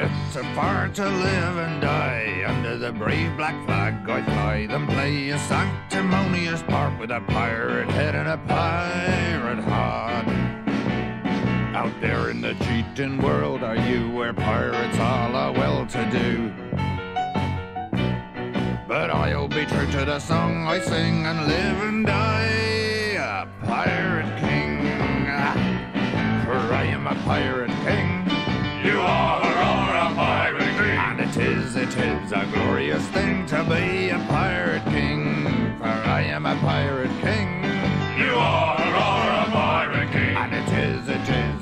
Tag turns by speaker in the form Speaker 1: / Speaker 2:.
Speaker 1: It's a far to live and die under the brave black flag I fly. Then play a sanctimonious part with a pirate head and a pirate heart. Out there in the cheating world, are you where pirates all are well to do? But I'll be true to the song I sing and live and die a pirate king. For I am a pirate king. You are is, it is a glorious thing to be a pirate king, for I am a pirate king. You are, are a pirate king, and it is, it is